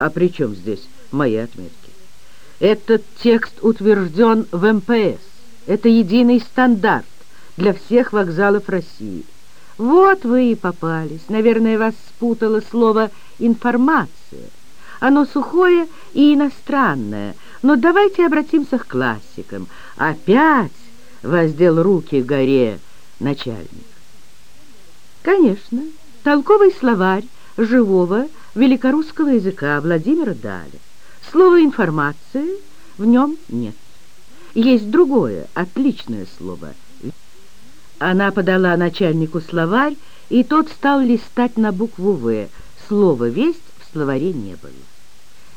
А при чем здесь мои отметки? Этот текст утвержден в МПС. Это единый стандарт для всех вокзалов России. Вот вы и попались. Наверное, вас спутало слово «информация». Оно сухое и иностранное. Но давайте обратимся к классикам. Опять воздел руки горе начальник. Конечно, толковый словарь живого великорусского языка Владимира Даля. Слова «информация» в нем нет. Есть другое, отличное слово. Она подала начальнику словарь, и тот стал листать на букву «В». Слова «весть» в словаре не было.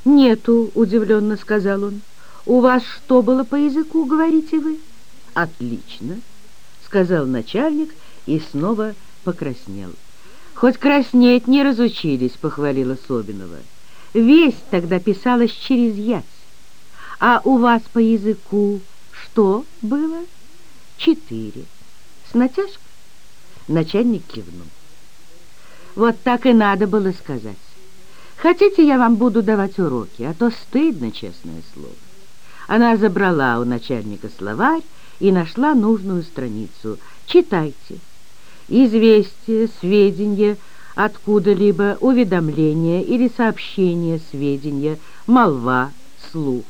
«Нету», — удивленно сказал он. «У вас что было по языку, говорите вы?» «Отлично», — сказал начальник и снова покраснел. «Хоть краснеть не разучились», — похвалила Собинова. «Весть тогда писалась через «ясь». А у вас по языку что было?» «Четыре». «С натяжкой?» Начальник кивнул. «Вот так и надо было сказать. Хотите, я вам буду давать уроки, а то стыдно, честное слово». Она забрала у начальника словарь и нашла нужную страницу. «Читайте» известие, сведения, откуда-либо уведомление или сообщение, сведения, молва, слух.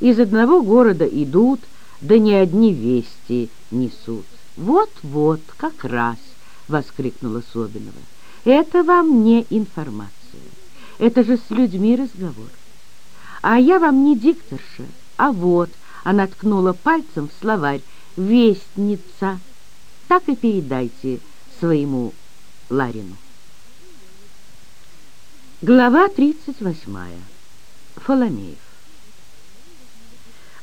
Из одного города идут, да не одни вести несут. «Вот-вот, как раз!» — воскликнула Собинова. «Это вам не информация. Это же с людьми разговор. А я вам не дикторша, а вот...» — она ткнула пальцем в словарь «вестница» так и передайте своему Ларину. Глава 38. Фоломеев.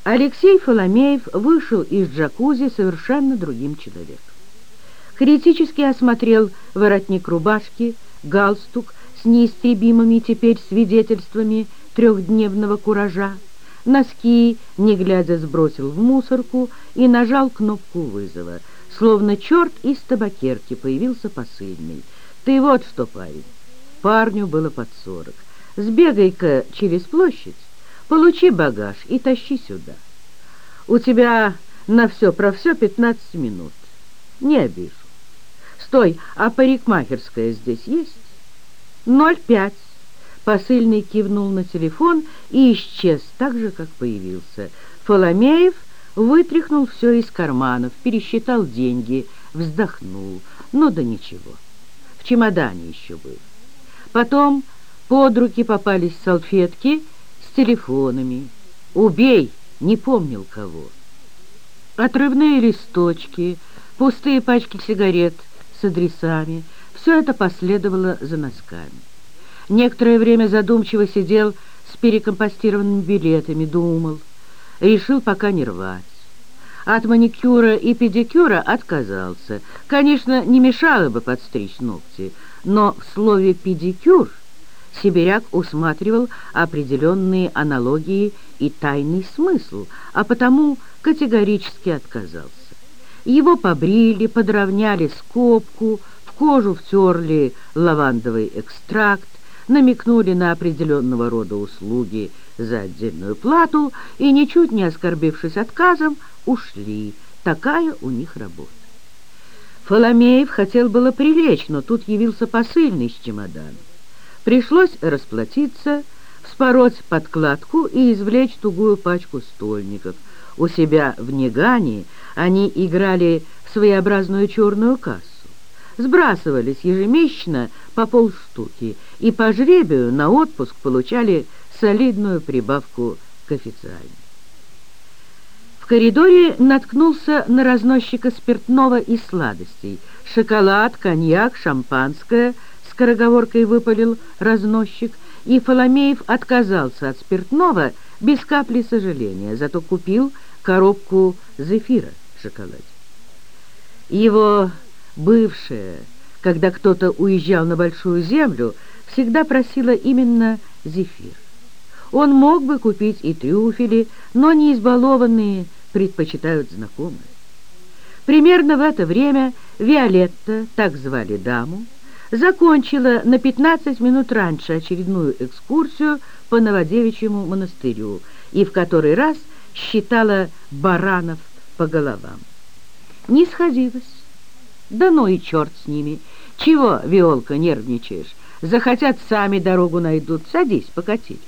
Алексей Фоломеев вышел из джакузи совершенно другим человеком. Критически осмотрел воротник рубашки, галстук с неистребимыми теперь свидетельствами трехдневного куража, носки, не глядя, сбросил в мусорку и нажал кнопку вызова — Словно черт из табакерки появился посыльный. «Ты вот что, парень!» Парню было под сорок. «Сбегай-ка через площадь, получи багаж и тащи сюда. У тебя на все про все пятнадцать минут. Не обижу. Стой, а парикмахерская здесь есть?» «Ноль пять». Посыльный кивнул на телефон и исчез так же, как появился. Фоломеев вытряхнул все из карманов, пересчитал деньги, вздохнул. Ну да ничего, в чемодане еще был. Потом под руки попались салфетки с телефонами. «Убей!» не помнил кого. Отрывные листочки, пустые пачки сигарет с адресами. Все это последовало за носками. Некоторое время задумчиво сидел с перекомпостированными билетами, думал — решил пока не рвать. От маникюра и педикюра отказался. Конечно, не мешало бы подстричь ногти, но в слове «педикюр» сибиряк усматривал определенные аналогии и тайный смысл, а потому категорически отказался. Его побрили, подровняли скобку, в кожу втерли лавандовый экстракт, намекнули на определенного рода услуги за отдельную плату и, ничуть не оскорбившись отказом, ушли. Такая у них работа. Фоломеев хотел было прилечь, но тут явился посыльный с чемоданом. Пришлось расплатиться, вспороть подкладку и извлечь тугую пачку стольников. У себя в Негане они играли в своеобразную черную кассу сбрасывались ежемесячно по полштуки и по жребию на отпуск получали солидную прибавку к официальной. В коридоре наткнулся на разносчика спиртного и сладостей. Шоколад, коньяк, шампанское, скороговоркой выпалил разносчик, и Фоломеев отказался от спиртного без капли сожаления, зато купил коробку зефира в шоколаде. Его бывшая, когда кто-то уезжал на большую землю, всегда просила именно зефир. Он мог бы купить и трюфели, но не избалованные предпочитают знакомые. Примерно в это время Виолетта, так звали даму, закончила на 15 минут раньше очередную экскурсию по Новодевичьему монастырю и в который раз считала баранов по головам. Не сходилась. Да ну и черт с ними. Чего, Виолка, нервничаешь? Захотят, сами дорогу найдут. Садись, покатить.